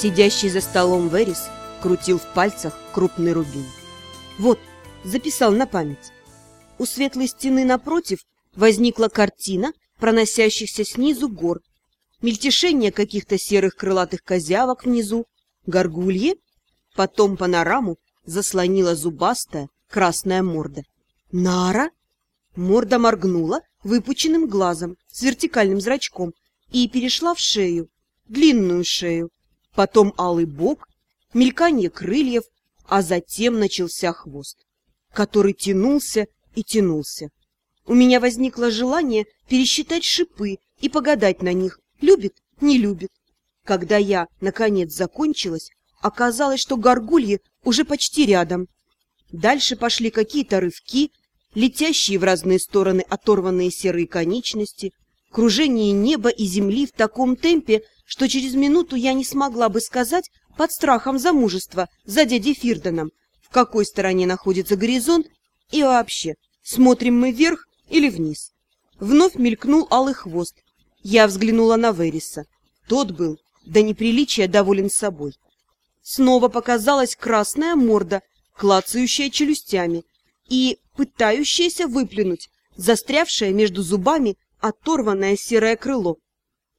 Сидящий за столом Верис крутил в пальцах крупный рубин. Вот, записал на память. У светлой стены напротив возникла картина проносящихся снизу гор, мельтешение каких-то серых крылатых козявок внизу, горгульи, потом панораму заслонила зубастая красная морда. Нара? Морда моргнула выпученным глазом с вертикальным зрачком и перешла в шею, длинную шею, потом алый бок, мельканье крыльев, а затем начался хвост, который тянулся и тянулся. У меня возникло желание пересчитать шипы и погадать на них, любит, не любит. Когда я, наконец, закончилась, оказалось, что горгульи уже почти рядом. Дальше пошли какие-то рывки, летящие в разные стороны оторванные серые конечности, кружение неба и земли в таком темпе, что через минуту я не смогла бы сказать под страхом замужества за дядей Фирденом, в какой стороне находится горизонт и вообще, смотрим мы вверх или вниз. Вновь мелькнул алый хвост. Я взглянула на Вериса. Тот был до неприличия доволен собой. Снова показалась красная морда, клацающая челюстями и пытающаяся выплюнуть, застрявшее между зубами оторванное серое крыло.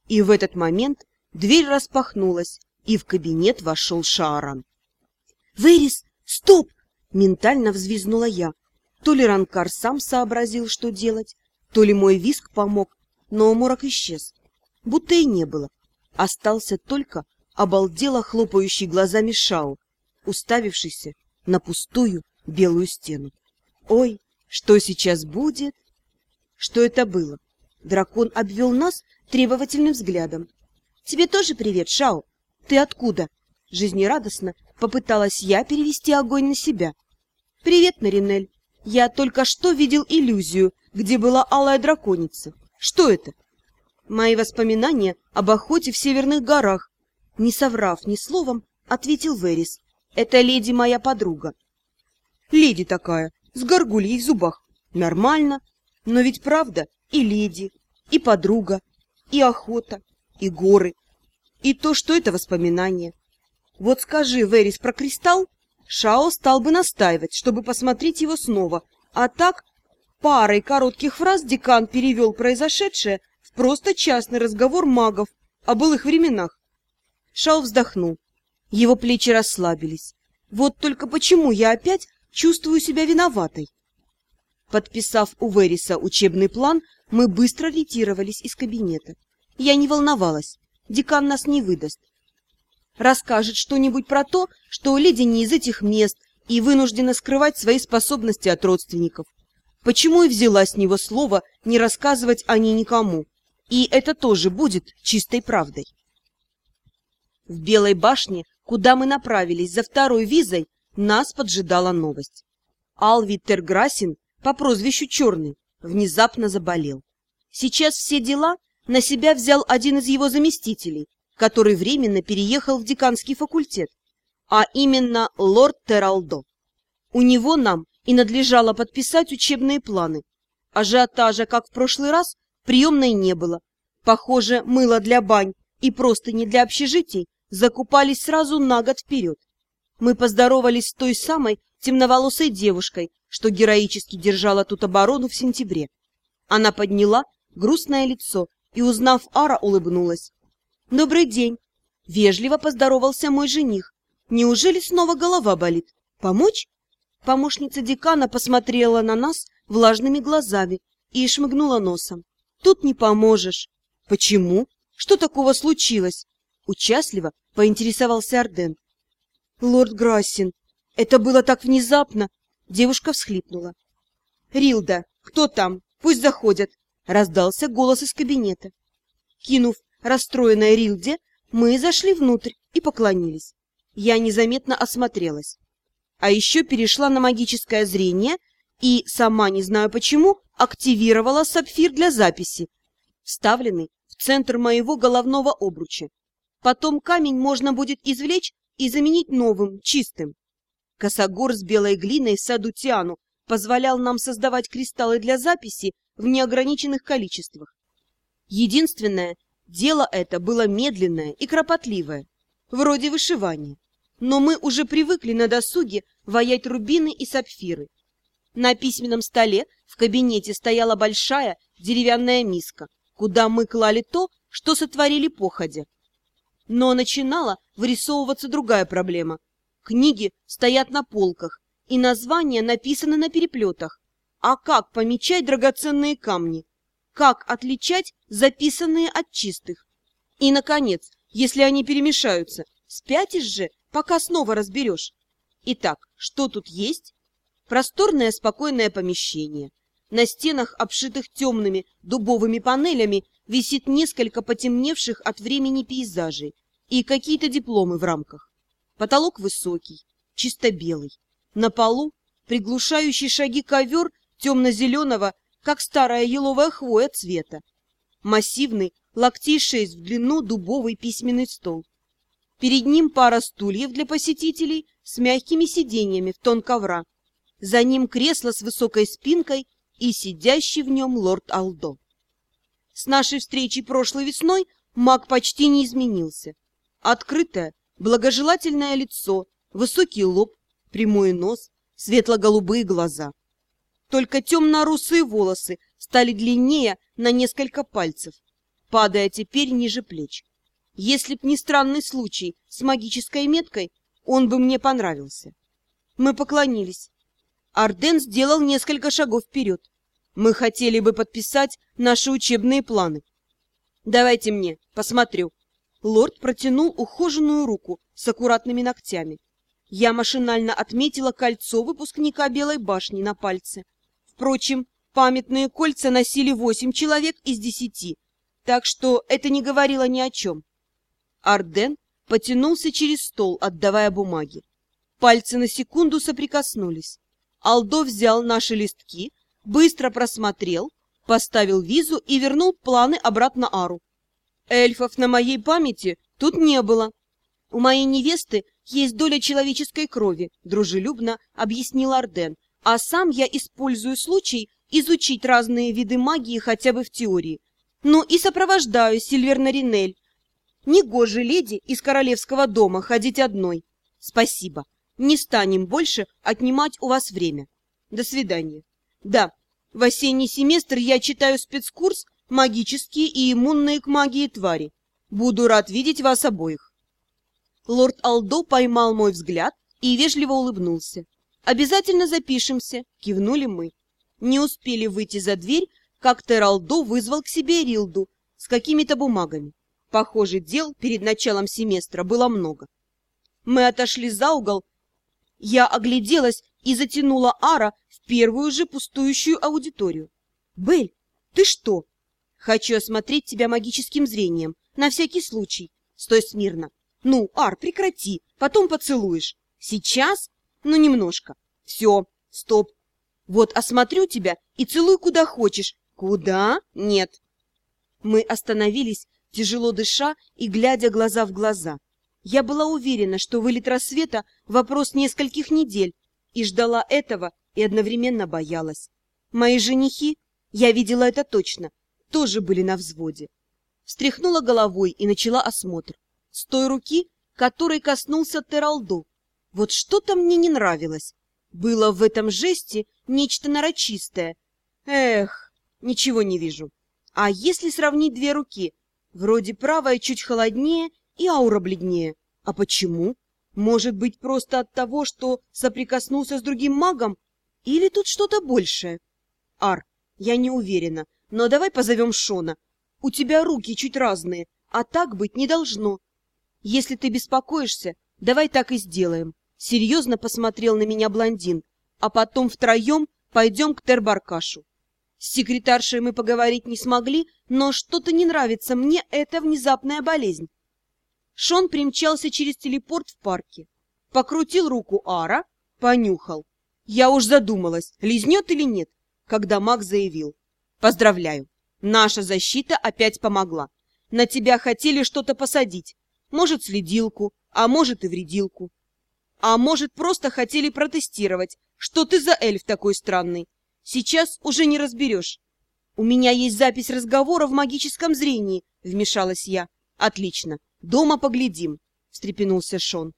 И в этот момент дверь распахнулась, и в кабинет вошел Шааран. «Верис, стоп!» — ментально взвизнула я. То ли Ранкар сам сообразил, что делать, то ли мой виск помог, но морок исчез. Будто и не было. Остался только обалдело хлопающий глазами Шау, уставившийся на пустую белую стену. Ой, что сейчас будет? Что это было? Дракон обвел нас требовательным взглядом. Тебе тоже привет, Шао. Ты откуда? Жизнерадостно попыталась я перевести огонь на себя. Привет, Наринель. Я только что видел иллюзию, где была алая драконица. Что это? Мои воспоминания об охоте в северных горах. Не соврав ни словом, ответил Верис. Это леди моя подруга. Леди такая, с горгульей в зубах. Нормально. Но ведь правда и леди, и подруга, и охота, и горы, и то, что это воспоминание. Вот скажи, Верис, про кристалл, Шао стал бы настаивать, чтобы посмотреть его снова, а так парой коротких фраз декан перевел произошедшее в просто частный разговор магов о былых временах. Шао вздохнул. Его плечи расслабились. Вот только почему я опять чувствую себя виноватой? Подписав у Вериса учебный план, мы быстро ретировались из кабинета. Я не волновалась, декан нас не выдаст. Расскажет что-нибудь про то, что леди не из этих мест и вынуждена скрывать свои способности от родственников. Почему и взяла с него слово не рассказывать о ней никому? И это тоже будет чистой правдой. В Белой башне, куда мы направились за второй визой, нас поджидала новость. Алви Терграсин по прозвищу Черный, внезапно заболел. Сейчас все дела на себя взял один из его заместителей, который временно переехал в деканский факультет, а именно лорд Тералдо. У него нам и надлежало подписать учебные планы. Ажиотажа, как в прошлый раз, приемной не было. Похоже, мыло для бань и просто не для общежитий закупались сразу на год вперед. Мы поздоровались с той самой темноволосой девушкой, что героически держала тут оборону в сентябре. Она подняла грустное лицо и, узнав Ара, улыбнулась. «Добрый день!» Вежливо поздоровался мой жених. «Неужели снова голова болит? Помочь?» Помощница декана посмотрела на нас влажными глазами и шмыгнула носом. «Тут не поможешь». «Почему? Что такого случилось?» Участливо поинтересовался Арден. «Лорд Грассин, это было так внезапно!» Девушка всхлипнула. «Рилда, кто там? Пусть заходят!» Раздался голос из кабинета. Кинув расстроенной Рилде, мы зашли внутрь и поклонились. Я незаметно осмотрелась. А еще перешла на магическое зрение и, сама не знаю почему, активировала сапфир для записи, вставленный в центр моего головного обруча. Потом камень можно будет извлечь и заменить новым, чистым. Косогор с белой глиной саду Тиану позволял нам создавать кристаллы для записи в неограниченных количествах. Единственное, дело это было медленное и кропотливое. вроде вышивания. Но мы уже привыкли на досуге воять рубины и сапфиры. На письменном столе в кабинете стояла большая деревянная миска, куда мы клали то, что сотворили походя. Но начинала вырисовываться другая проблема. Книги стоят на полках, и названия написаны на переплетах. А как помечать драгоценные камни? Как отличать записанные от чистых? И, наконец, если они перемешаются, спятишь же, пока снова разберешь. Итак, что тут есть? Просторное спокойное помещение. На стенах, обшитых темными дубовыми панелями, висит несколько потемневших от времени пейзажей и какие-то дипломы в рамках. Потолок высокий, чисто белый. На полу приглушающий шаги ковер темно-зеленого, как старая еловая хвоя цвета. Массивный, локтей шесть в длину дубовый письменный стол. Перед ним пара стульев для посетителей с мягкими сиденьями в тон ковра. За ним кресло с высокой спинкой и сидящий в нем лорд Алдо. С нашей встречи прошлой весной маг почти не изменился. Открытое, благожелательное лицо, высокий лоб, прямой нос, светло-голубые глаза. Только темно-русые волосы стали длиннее на несколько пальцев, падая теперь ниже плеч. Если б не странный случай с магической меткой, он бы мне понравился. Мы поклонились. Арден сделал несколько шагов вперед. Мы хотели бы подписать наши учебные планы. Давайте мне, посмотрю. Лорд протянул ухоженную руку с аккуратными ногтями. Я машинально отметила кольцо выпускника Белой башни на пальце. Впрочем, памятные кольца носили восемь человек из десяти, так что это не говорило ни о чем. Арден потянулся через стол, отдавая бумаги. Пальцы на секунду соприкоснулись. Алдо взял наши листки, быстро просмотрел, поставил визу и вернул планы обратно Ару. Эльфов на моей памяти тут не было. У моей невесты есть доля человеческой крови, дружелюбно объяснил Арден, а сам я использую случай изучить разные виды магии хотя бы в теории. Ну и сопровождаю Сильверна Ринель. Негоже леди из королевского дома ходить одной. Спасибо. Не станем больше отнимать у вас время. До свидания. Да, в осенний семестр я читаю спецкурс «Магические и иммунные к магии твари». Буду рад видеть вас обоих. Лорд Алдо поймал мой взгляд и вежливо улыбнулся. «Обязательно запишемся», — кивнули мы. Не успели выйти за дверь, как Тералдо вызвал к себе Рилду с какими-то бумагами. Похоже, дел перед началом семестра было много. Мы отошли за угол. Я огляделась и затянула Ара в первую же пустующую аудиторию. «Бель, ты что?» «Хочу осмотреть тебя магическим зрением, на всякий случай. Стой смирно. Ну, Ар, прекрати, потом поцелуешь. Сейчас? Ну, немножко. Все, стоп. Вот осмотрю тебя и целуй куда хочешь. Куда? Нет». Мы остановились, тяжело дыша и глядя глаза в глаза. Я была уверена, что вылет рассвета — вопрос нескольких недель, и ждала этого и одновременно боялась. Мои женихи, я видела это точно, тоже были на взводе. Встряхнула головой и начала осмотр. С той руки, которой коснулся Тералду. Вот что-то мне не нравилось. Было в этом жесте нечто нарочистое. Эх, ничего не вижу. А если сравнить две руки? Вроде правая чуть холоднее и аура бледнее. А почему? Может быть, просто от того, что соприкоснулся с другим магом? Или тут что-то большее? Ар, я не уверена, но давай позовем Шона. У тебя руки чуть разные, а так быть не должно. Если ты беспокоишься, давай так и сделаем. Серьезно посмотрел на меня блондин, а потом втроем пойдем к Тербаркашу. С секретаршей мы поговорить не смогли, но что-то не нравится мне эта внезапная болезнь. Шон примчался через телепорт в парке. Покрутил руку Ара, понюхал. Я уж задумалась, лизнет или нет, когда маг заявил. Поздравляю, наша защита опять помогла. На тебя хотели что-то посадить. Может, следилку, а может и вредилку. А может, просто хотели протестировать, что ты за эльф такой странный. Сейчас уже не разберешь. У меня есть запись разговора в магическом зрении, вмешалась я. Отлично. Дома поглядим. встрепенулся Шон.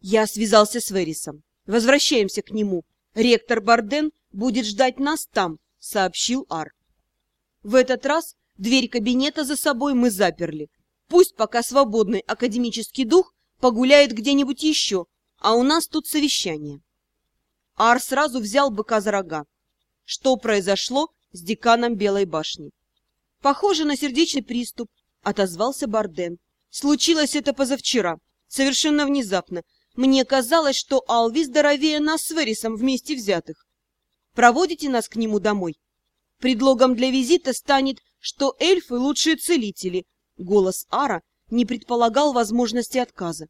Я связался с Верисом. Возвращаемся к нему. Ректор Барден будет ждать нас там, сообщил Ар. В этот раз дверь кабинета за собой мы заперли. Пусть пока свободный академический дух погуляет где-нибудь еще, а у нас тут совещание. Ар сразу взял быка за рога. Что произошло с деканом Белой башни? Похоже на сердечный приступ, отозвался Барден. Случилось это позавчера, совершенно внезапно. Мне казалось, что Алви здоровее нас с Верисом вместе взятых. Проводите нас к нему домой? Предлогом для визита станет, что эльфы лучшие целители. Голос Ара не предполагал возможности отказа.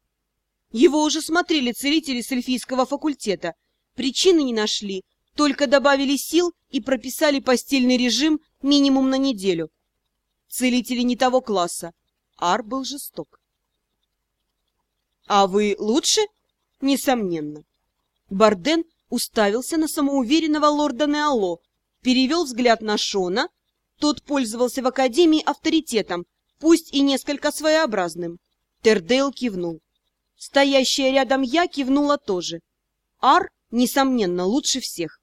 Его уже смотрели целители с эльфийского факультета. Причины не нашли, только добавили сил и прописали постельный режим минимум на неделю. Целители не того класса. Ар был жесток. «А вы лучше?» «Несомненно». Барден уставился на самоуверенного лорда Неало, перевел взгляд на Шона. Тот пользовался в Академии авторитетом, пусть и несколько своеобразным. Тердейл кивнул. Стоящая рядом я кивнула тоже. Ар, несомненно, лучше всех.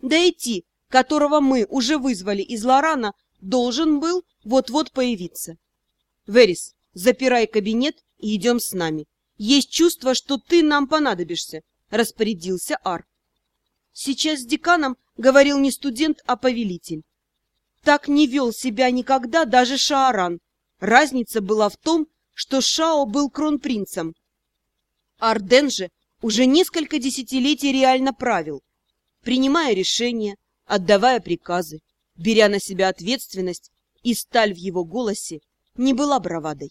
Дайти, которого мы уже вызвали из Лорана, должен был вот-вот появиться. Верис, запирай кабинет и идем с нами. Есть чувство, что ты нам понадобишься, распорядился Ар. Сейчас с деканом говорил не студент, а повелитель. Так не вел себя никогда даже Шааран. Разница была в том, что Шао был кронпринцем. Арден же уже несколько десятилетий реально правил, принимая решения, отдавая приказы, беря на себя ответственность, и сталь в его голосе не была бравадой.